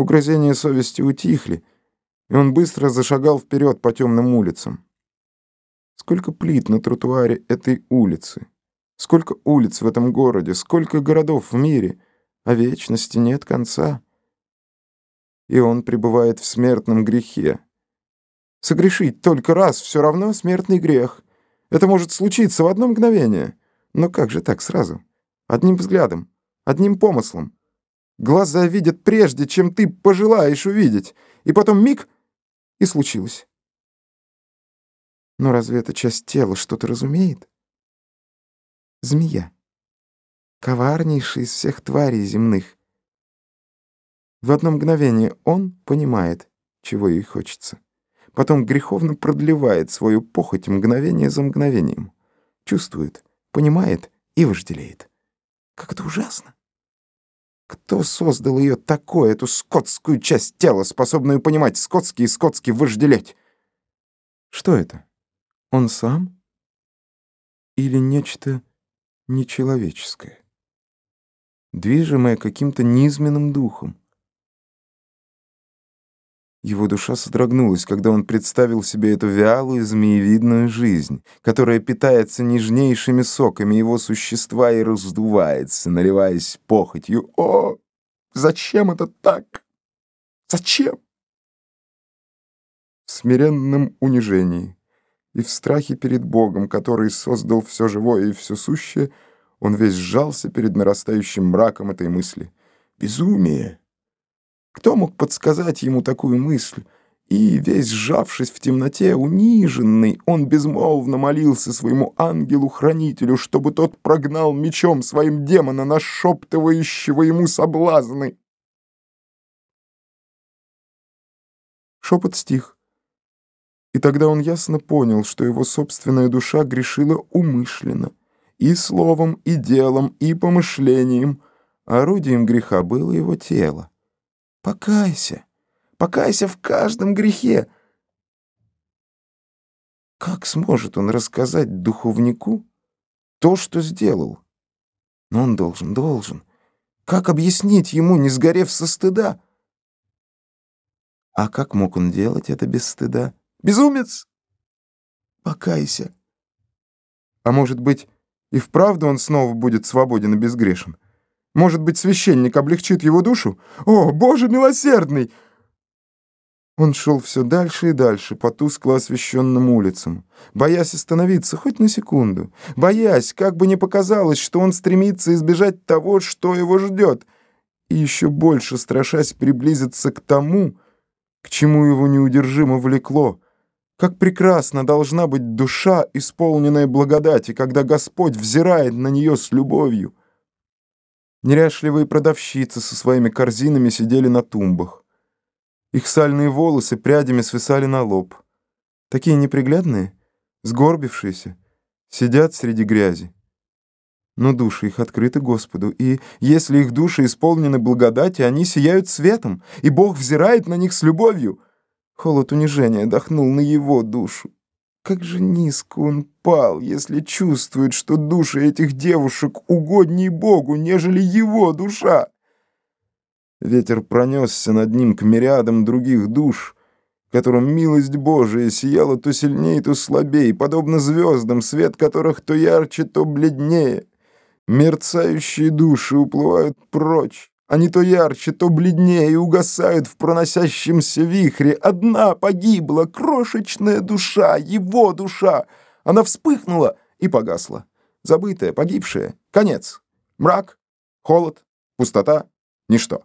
Угрызения совести утихли, и он быстро зашагал вперед по темным улицам. Сколько плит на тротуаре этой улицы, сколько улиц в этом городе, сколько городов в мире, а вечности нет конца. И он пребывает в смертном грехе. Согрешить только раз все равно смертный грех. Это может случиться в одно мгновение. Но как же так сразу? Одним взглядом, одним помыслом. Глаза видят прежде, чем ты пожелаешь увидеть. И потом миг — и случилось. Но разве эта часть тела что-то разумеет? Змея. Коварнейший из всех тварей земных. В одно мгновение он понимает, чего ей хочется. Потом греховно продлевает свою похоть мгновение за мгновением. Чувствует, понимает и вожделеет. Как это ужасно! Кто создал ее такой, эту скотскую часть тела, способную понимать скотский и скотски вожделеть? Что это? Он сам? Или нечто нечеловеческое? Движимое каким-то низменным духом? Его душа содрогнулась, когда он представил себе эту вялую, змеевидную жизнь, которая питается нежнейшими соками его существа и раздувается, наливаясь похотью. О, зачем это так? Зачем? В смиренном унижении и в страхе перед Богом, который создал все живое и все сущее, он весь сжался перед нарастающим мраком этой мысли. Безумие! Кто мог подсказать ему такую мысль? И, весь сжавшись в темноте, униженный, он безмолвно молился своему ангелу-хранителю, чтобы тот прогнал мечом своим демона, нашептывающего ему соблазны. Шепот стих. И тогда он ясно понял, что его собственная душа грешила умышленно, и словом, и делом, и помышлением, орудием греха было его тело. Покайся, покайся в каждом грехе. Как сможет он рассказать духовнику то, что сделал? Но он должен, должен. Как объяснить ему, не сгорев со стыда? А как мог он делать это без стыда? Безумец! Покайся. А может быть, и вправду он снова будет свободен и безгрешен? Может быть, священник облегчит его душу? О, Боже милосердный!» Он шел все дальше и дальше по тускло освещенным улицам, боясь остановиться хоть на секунду, боясь, как бы не показалось, что он стремится избежать того, что его ждет, и еще больше страшась приблизиться к тому, к чему его неудержимо влекло. Как прекрасна должна быть душа, исполненная благодати, когда Господь взирает на нее с любовью. Неряшливые продавщицы со своими корзинами сидели на тумбах. Их сальные волосы прядями свисали на лоб. Такие неприглядные, сгорбившиеся, сидят среди грязи. Но души их открыты Господу, и если их души исполнены благодати, они сияют светом, и Бог взирает на них с любовью. Холод унижения дохнул на его душу. Как же низко он пал, если чувствует, что души этих девушек угоднее Богу, нежели его душа. Ветер пронесся над ним к мириадам других душ, которым милость Божия сияла то сильнее, то слабее, подобно звездам, свет которых то ярче, то бледнее. Мерцающие души уплывают прочь. Они то ярче, то бледнее угасают в проносящемся вихре. Одна погибла, крошечная душа, его душа. Она вспыхнула и погасла. Забытая, погибшая. Конец. Мрак, холод, пустота, ничто.